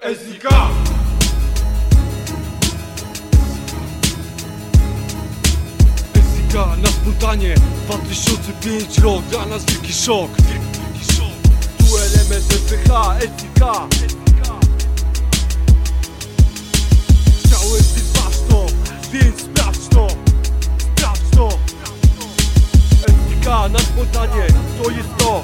SDK! SDK na spontanie 2005 rok, dla nas wielki szok. Tu element SDK, SDK Chciałem ty to, więc sprawdź to Sprawdź to. SDK na spontanie, to jest to.